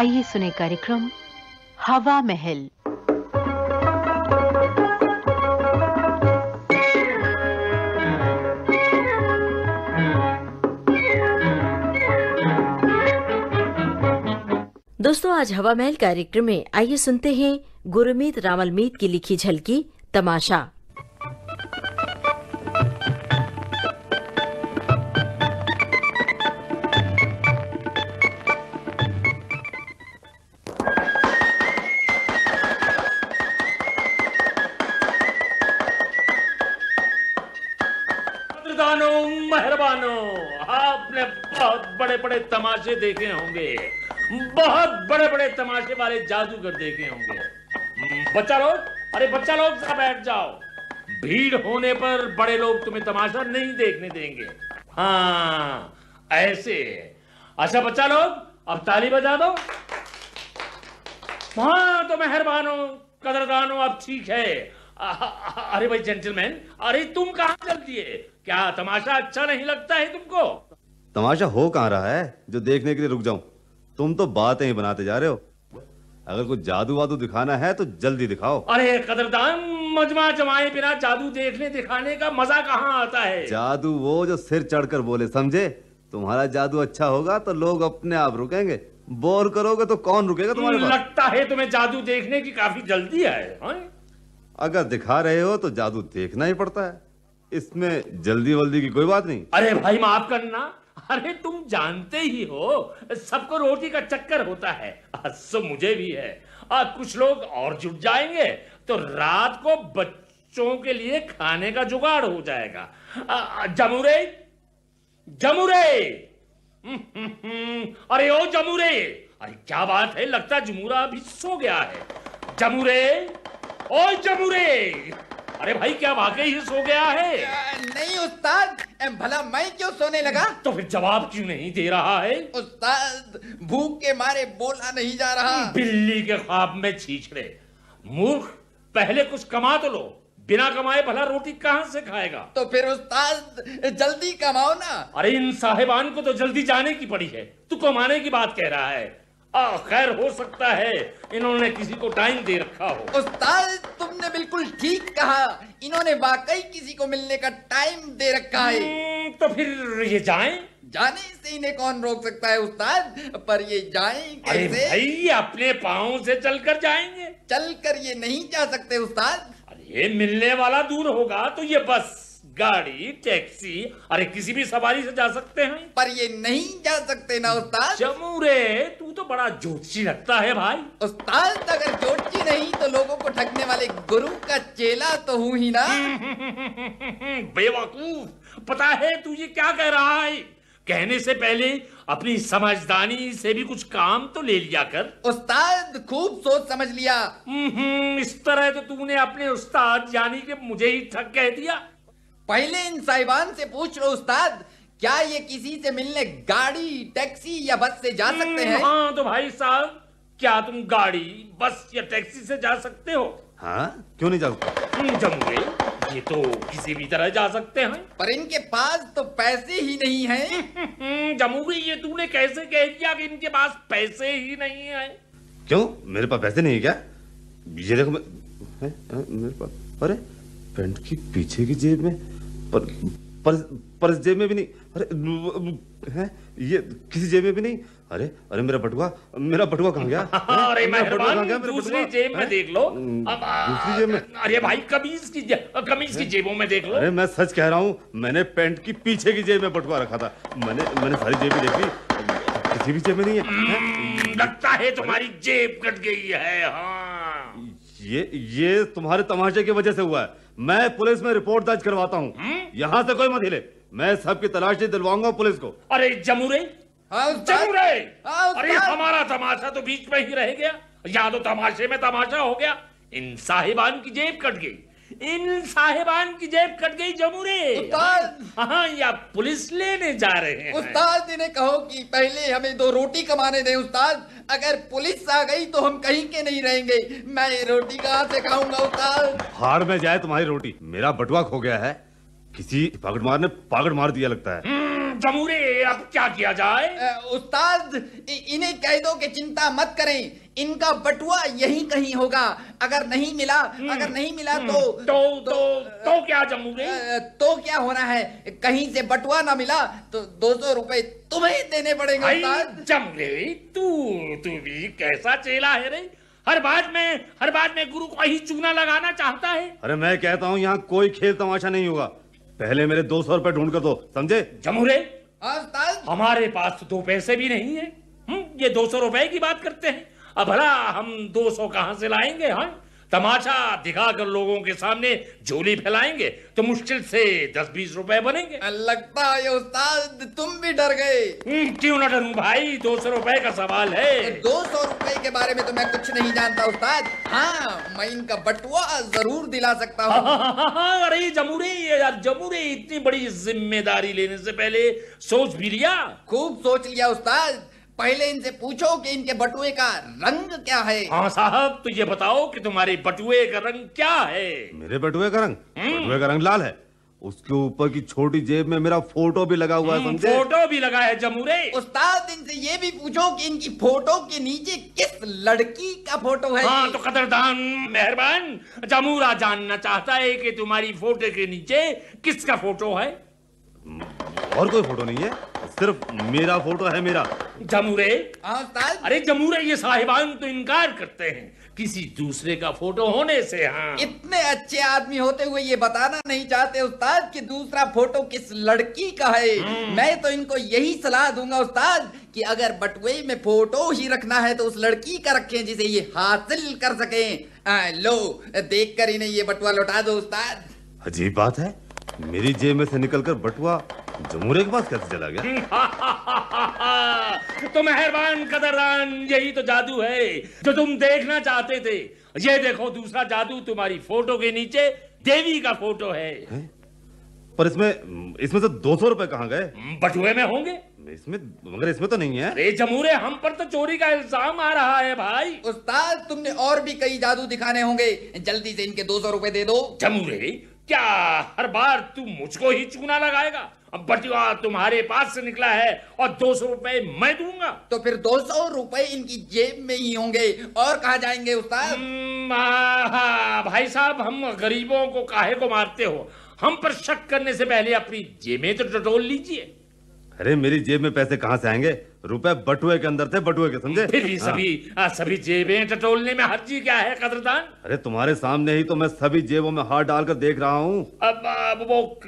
आइए सुने कार्यक्रम हवा महल। दोस्तों, आज हवा महल कार्यक्रम में आइए सुनते हैं गुरमीत रामलमीत की लिखी झलकी, तमाशा। आपने बहुत बड़े बड़े तमाशे देखे होंगे। बहुत बड़े बड़े तमाशे वाले जादूगर देखे होंगे। बच्चा लोग, अरे बच्चा लोग, जरा बैठ जाओ। भीड़ होने पर बड़े लोग तुम्हें तमाशा नहीं देखने देंगे। हाँ ऐसे। अच्छा बच्चा लोग, अब ताली बजा दो। हाँ तो मेहरबानो कदरदानो अब ठीक है। अरे भाई जेंटलमैन, अरे तुम कहाँ चल दिए क्या तमाशा अच्छा नहीं लगता है तुमको? तमाशा हो कहाँ रहा है? जो देखने के लिए रुक जाऊँ। तुम तो बातें ही बनाते जा रहे हो। अगर कुछ जादू वादू दिखाना है तो जल्दी दिखाओ। अरे कदरदान मजमा जमाए बिना जादू देखने दिखाने का मज़ा कहाँ आता है? जादू वो जो सिर चढ़कर बोले समझे? तुम्हारा जादू अच्छा होगा तो लोग अपने आप रुकेंगे। बोर करोगे तो कौन रुकेगा तुम्हारे पास? लगता है तुम्हें जादू देखने की काफ़ी जल्दी है हाँ? अगर दिखा रहे हो तो जादू देखना ही पड़ता है। इसमें जल्दी वल्दी की कोई बात नहीं। अरे भाई माफ़ करना। अरे तुम जानते ही हो सबको रोटी का चक्कर होता है। सो मुझे भी है। आ, कुछ लोग और जुट जाएँगे तो रात को बच्चों के लिए खाने का जुगाड़ हो जाएगा। जमुरे जमुरे! अरे ओ जमुरे! अरे क्या बात है लगता जमुरा अभी सो गया है। जमुरे ओ जमुरे! अरे भाई क्या वाकई ही सो गया है? नहीं उस्ताद भला मैं क्यों सोने लगा? तो फिर जवाब क्यों नहीं दे रहा है? उस्ताद भूख के मारे बोला नहीं जा रहा। बिल्ली के ख्वाब में छीछड़े। मूर्ख पहले कुछ कमा तो लो। बिना कमाए भला रोटी कहाँ से खाएगा? तो फिर उस्ताद जल्दी कमाओ ना। अरे इन साहिबान को तो जल्दी जाने की पड़ी है। तू कमाने की बात कह रहा है। आ, खैर हो सकता है इन्होंने किसी को टाइम दे रखा हो। उस्ताद तुमने बिल्कुल ठीक कहा। इन्होंने वाकई किसी को मिलने का टाइम दे रखा है। हम्म, तो फिर ये जाएँ? जाने से इन्हें कौन रोक सकता है उस्ताद? पर ये जाएँ अरे कैसे? भाई अपने पाँव से चलकर जाएँगे। चल कर ये नहीं जा सकते उस्ताद। अरे मिलने वाला दूर होगा तो ये बस। गाड़ी टैक्सी अरे किसी भी सवारी से जा सकते हैं। पर ये नहीं जा सकते ना उस्ताद। चमूरे तू तो बड़ा जोशी लगता है भाई। उस्ताद अगर जोटची नहीं तो लोगों को ठगने वाले गुरु का चेला तो हूँ ही ना। बेवकूफ़। पता है तू ये क्या कह रहा है? कहने से पहले अपनी समझदारी से भी कुछ काम तो ले लिया कर। उस्ताद खूब सोच समझ लिया। हम्म, इस तरह तो तूने अपने उस्ताद यानी कि मुझे ही ठग कह दिया। पहले इन साहिबान से पूछ लो उस्ताद क्या ये किसी से मिलने गाड़ी टैक्सी या बस से जा सकते हम्म, हैं? हाँ तो भाई साहब क्या तुम गाड़ी बस या टैक्सी से जा सकते हो? हाँ क्यों नहीं जा सकता? जमुरे ये तो किसी भी तरह जा सकते हैं। पर इनके पास तो पैसे ही नहीं हैं। हम्म, जमुरे ये तूने कैसे कह दिया कि इनके पास पैसे ही नहीं है? क्यों? मेरे पास पैसे नहीं है क्या? ये देखो है, है, मेरे पास अरे पैंट की पीछे की जेब में पर पर पर जेब में भी नहीं। अरे है? ये किसी जेब में भी नहीं? अरे अरे मेरा बटुआ मेरा बटुआ कहाँ गया? अरे मेरा बटुआ कहाँ मेहरबान गया? दूसरी जेब में देख लो। हम्म, अब, दूसरी जेब में। अरे भाई कमीज की कमीज की जेबों में देख लो। अरे मैं सच कह रहा हूँ मैंने पैंट की पीछे की जेब में बटुआ रखा था। मैंने मैंने सारी जेबें देखी किसी भी जेब में नहीं है, हम्म, लगता है तुम्हारी जेब कट गई है हाँ। ये ये तुम्हारे तमाशे की वजह से हुआ है। मैं पुलिस में रिपोर्ट दर्ज करवाता हूँ। यहाँ से कोई मत हिले। मैं सबकी तलाशी दिलवाऊँगा पुलिस को। अरे जमूरे जमूरे! जमुरे अरे हमारा तमाशा तो बीच में ही रह गया। या तो तमाशे में तमाशा हो गया। इन साहिबान की जेब कट गई। इन साहेबान की जेब कट गई जमूरे। उस्ताद। हाँ या पुलिस लेने जा रहे हैं। उस्ताद इन्हें कहो कि पहले हमें दो रोटी कमाने दें उस्ताद। अगर पुलिस आ गई तो हम कहीं के नहीं रहेंगे। मैं रोटी कहाँ से खाऊँगा उस्ताद? हार में जाए तुम्हारी रोटी। मेरा बटुआ खो गया है। किसी पागड़ मार ने पागड़ मार दिया लगता है। हम्म, जमूरे अब क्या किया जाए? उस्ताद इन्हें कह दो कि चिंता मत करें। इनका बटुआ यहीं कहीं होगा। अगर नहीं मिला अगर नहीं मिला तो तो तो तो क्या जमूरे? तो क्या होना है? कहीं से बटुआ ना मिला तो दो सौ रुपए तुम्हें देने पड़ेंगे जमरे तू तू भी कैसा चेला है रे? हर बात में हर बात में गुरु को ही चूना लगाना चाहता है। अरे मैं कहता हूँ यहाँ कोई खेल तमाशा नहीं होगा। पहले मेरे दो सौ रुपए ढूंढ कर दो समझे? जमूरे उस्ताद हमारे पास तो दो पैसे भी नहीं है। हम ये दो सौ रुपए की बात करते हैं। अब भला हम दो सौ कहाँ से लाएँगे हाँ? तमाशा दिखाकर लोगों के सामने झोली फैलाएँगे तो मुश्किल से दस बीस रुपए बनेंगे। लगता है उस्ताद तुम भी डर गए। हम्म, क्यों ना डरूं भाई? दो सौ रुपए का सवाल है। दो सौ रुपए के बारे में तो मैं कुछ नहीं जानता उस्ताद। हाँ मैं इनका बटुआ ज़रूर दिला सकता हूँ। अरे जमूरे यार जमूरे इतनी बड़ी ज़िम्मेदारी लेने से पहले सोच भी लिया? खूब सोच लिया उस्ताद। पहले इनसे पूछो कि इनके बटुए का रंग क्या है। हाँ साहब तो ये बताओ कि तुम्हारे बटुए का रंग क्या है? मेरे बटुए का रंग? बटुए का रंग लाल है। उसके ऊपर की छोटी जेब में मेरा फ़ोटो भी लगा हुआ है हम्म, समझे? फ़ोटो भी लगा है जमूरे उस्ताद इनसे ये भी पूछो कि इनकी फ़ोटो के नीचे किस लड़की का फ़ोटो है हाँ तो कदरदान मेहरबान। जमूरा जानना चाहता है कि तुम्हारी फ़ोटो के नीचे किसका फ़ोटो है? और कोई फ़ोटो नहीं है सिर्फ़ मेरा फ़ोटो है मेरा। जमूरे? हाँ अरे जमूरे ये साहिबान तो इनकार करते हैं। किसी दूसरे का फ़ोटो होने से हाँ। इतने अच्छे आदमी होते हुए ये बताना नहीं चाहते उस्ताद कि दूसरा फ़ोटो किस लड़की का है। मैं तो इनको यही सलाह दूँगा उस्ताद कि अगर बटुए में फ़ोटो ही रखना है तो उस लड़की का रखें जिसे ये हासिल कर सकें। आ, लो देख कर इन्हें ये बटुआ लौटा दो उस्ताद। अजीब बात है। मेरी जेब में से निकलकर बटुआ जमूरे के पास कैसे चला गया? तो मेहरबान कदरदान यही तो जादू है जो तुम देखना चाहते थे। ये देखो दूसरा जादू तुम्हारी फ़ोटो के नीचे देवी का फ़ोटो है। है? पर इसमें इसमें से दो सौ रुपए कहाँ गए? बटुए में होंगे। इसमें मगर इसमें तो नहीं है। अरे जमूरे हम पर तो चोरी का इल्ज़ाम आ रहा है भाई। उस्ताद तुमने और भी कई जादू दिखाने होंगे। जल्दी से इनके दो सौ रुपए दे दो। जमूरे क्या हर बार तू मुझको ही चूना लगाएगा? अब बटुआ तुम्हारे पास से निकला है और दो सौ रुपए मैं दूँगा। तो फिर दो सौ रुपए इनकी जेब में ही होंगे। और कहा जाएँगे उस्ताद? हम्म, भाई साहब हम गरीबों को काहे को मारते हो? हम पर शक करने से पहले अपनी जेबें तो टटोल लीजिए। अरे मेरी जेब में पैसे कहाँ से आएँगे? रुपए बटुए के अंदर थे बटुए के समझे फिर भी सभी हाँ। सभी जेबें टटोलने में हर्जी क्या है कदरदान अरे तुम्हारे सामने ही तो मैं सभी जेबों में हाथ डालकर देख रहा हूँ अब, अब वो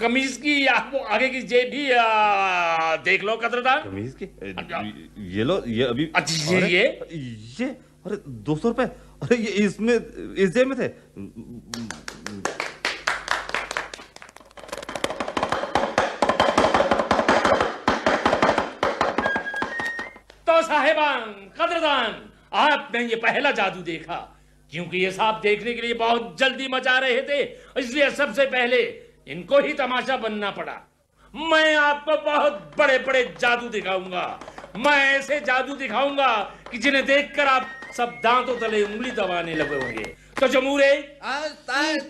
कमीज की या वो आगे की जेब भी देख लो कदरदान कमीज की ये लो ये अभी अच्छा ये ये अरे दो सौ रुपए अरे ये इसमें इस जेब में थे साहेबान कदरदान आपने ये पहला जादू देखा। क्योंकि ये साहब देखने के लिए बहुत जल्दी मचा रहे थे, इसलिए सबसे पहले इनको ही तमाशा बनना पड़ा। मैं आपको बहुत बड़े बड़े जादू दिखाऊँगा। मैं ऐसे जादू दिखाऊँगा कि जिन्हें देखकर आप सब दांतों तले उंगली दबाने लगे होंगे। तो जमूरे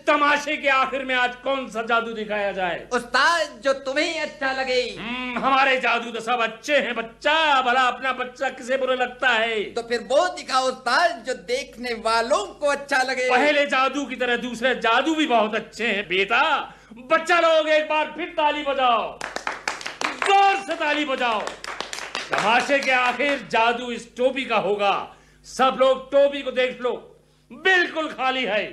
तमाशे के आखिर में आज कौन सा जादू दिखाया जाए? उस्ताद जो तुम्हें अच्छा लगे। हम्म, हमारे जादू तो सब अच्छे हैं बच्चा भला अपना बच्चा किसे बुरा लगता है? तो फिर वो दिखाओ उस्ताद जो देखने वालों को अच्छा लगे। पहले जादू की तरह दूसरे जादू भी बहुत अच्छे हैं बेटा। बच्चा लोग एक बार फिर ताली बजाओ। ज़ोर से ताली बजाओ। तमाशे के आखिर जादू इस टोपी का होगा। सब लोग टोपी को देख लो। बिल्कुल खाली है।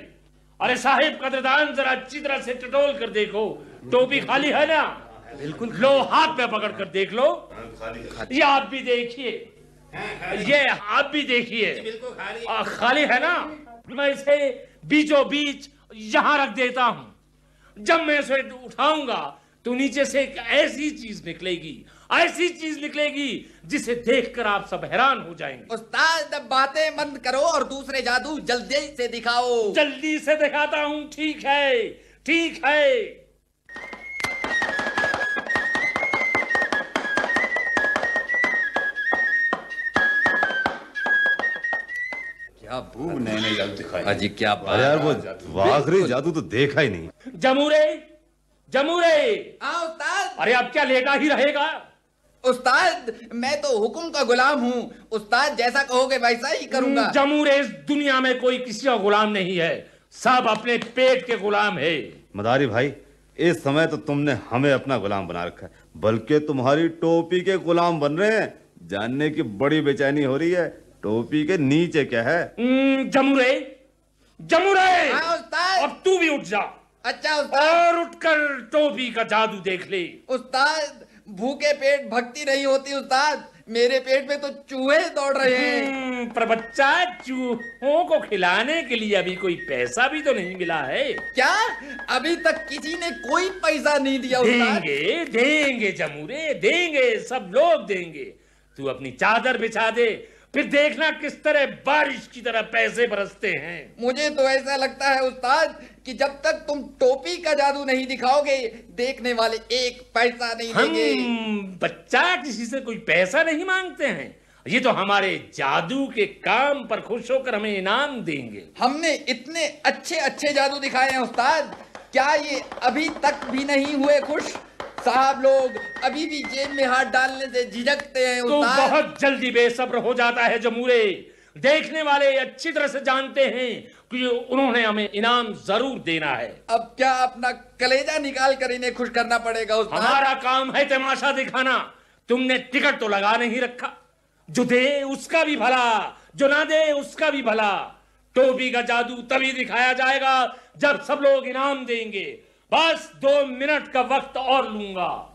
अरे साहिब कदरदान जरा अच्छी तरह से टटोल कर देखो। टोपी खाली है ना? बिल्कुल लो हाथ में पकड़ कर देख लो। ये आप भी देखिए। ये आप भी देखिए। खाली। खाली है ना? मैं इसे बीचों बीच यहाँ रख देता हूँ। जब मैं इसे उठाऊँगा तो नीचे से एक ऐसी चीज़ निकलेगी। ऐसी चीज़ निकलेगी जिसे देखकर आप सब हैरान हो जाएँगे। उस्ताद अब बातें बंद करो और दूसरे जादू जल्दी से दिखाओ। जल्दी से दिखाता हूँ ठीक है ठीक है। क्या भूख नए नए जादू दिखाए अजी क्या अरे यार वो वो आखिरी जादू तो देखा ही नहीं। जमूरे जमूरे। हाँ उस्ताद। अरे अब क्या लेटा ही रहेगा? उस्ताद मैं तो हुक्म का गुलाम हूँ। उस्ताद जैसा कहोगे वैसा ही करूँगा। जमूरे इस दुनिया में कोई किसी का गुलाम नहीं है। सब अपने पेट के गुलाम है। मदारी भाई इस समय तो तुमने हमें अपना गुलाम बना रखा है बल्कि तुम्हारी टोपी के गुलाम बन रहे हैं। जानने की बड़ी बेचैनी हो रही है टोपी के नीचे क्या है? जमूरे जमूरे। हाँ उस्ताद। अब तू भी उठ जा। अच्छा उस्ताद। और उठकर टोपी का जादू देख ले। उस्ताद भूखे पेट भक्ति नहीं होती उस्ताद। मेरे पेट में तो चूहे दौड़ रहे हैं। हम्म, पर बच्चा चूहों को खिलाने के लिए अभी कोई पैसा भी तो नहीं मिला है। क्या? अभी तक किसी ने कोई पैसा नहीं दिया उस्ताद। देंगे देंगे जमूरे देंगे सब लोग देंगे। तू अपनी चादर बिछा दे फिर देखना किस तरह बारिश की तरह पैसे बरसते हैं। मुझे तो ऐसा लगता है उस्ताद कि जब तक तुम टोपी का जादू नहीं दिखाओगे देखने वाले एक पैसा नहीं देंगे। हम बच्चा किसी से कोई पैसा नहीं मांगते हैं। ये तो हमारे जादू के काम पर खुश होकर हमें इनाम देंगे। हमने इतने अच्छे अच्छे जादू दिखाए हैं उस्ताद। क्या ये अभी तक भी नहीं हुए खुश? साहब लोग अभी भी जेब में हाथ डालने से झिझकते हैं तो बहुत जल्दी बेसब्र हो जाता है जमूरे। देखने वाले अच्छी तरह से जानते हैं कि उन्होंने हमें इनाम ज़रूर देना है। अब क्या अपना कलेजा निकाल कर इन्हें खुश करना पड़ेगा उस्ताद? हमारा काम है तमाशा दिखाना। तुमने टिकट तो लगा नहीं रखा। जो दे उसका भी भला जो ना दे उसका भी भला। टोपी का जादू तभी दिखाया जाएगा जब सब लोग इनाम देंगे। बस दो मिनट का वक्त और लूँगा।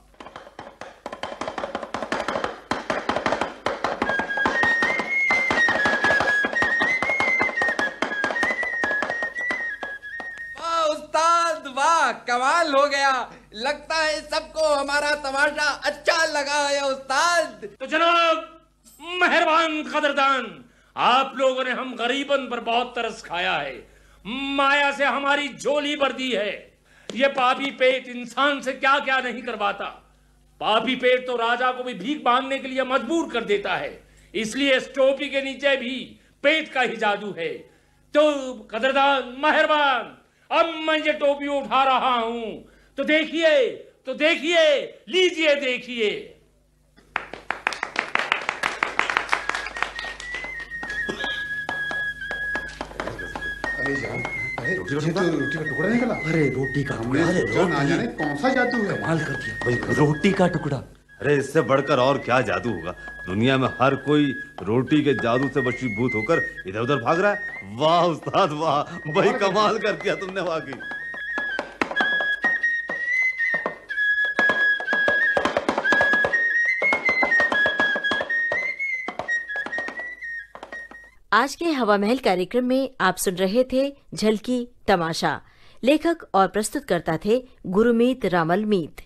वाह, कमाल हो गया। लगता है सबको हमारा तमाशा अच्छा लगा है, उस्ताद। तो जनाब, मेहरबान कदरदान। आप लोगों ने हम गरीबन पर बहुत तरस खाया है। माया से हमारी झोली भर दी है। ये पापी पेट इंसान से क्या क्या नहीं करवाता। पापी पेट तो राजा को भी भीख मांगने के लिए मजबूर कर देता है। इसलिए इस टोपी के नीचे भी पेट का ही जादू है। तो कदरदान, मेहरबान। अब मैं ये टोपी उठा रहा हूँ। तो देखिए तो देखिए लीजिए देखिए। अरे तो रोटी का टुकड़ा। निकला अरे रोटी का हमने अरे रोटी जाने कौन सा जादू है? कमाल कर दिया। रोटी का टुकड़ा। अरे इससे बढ़कर और क्या जादू होगा? दुनिया में हर कोई रोटी के जादू से वशीभूत होकर इधर उधर भाग रहा है। वाह उस्ताद वाह। भाई कमाल कर दिया तुमने वाकई। आज के हवा महल कार्यक्रम में आप सुन रहे थे झलकी तमाशा। लेखक और प्रस्तुतकर्ता थे गुरुमीत रामल मीत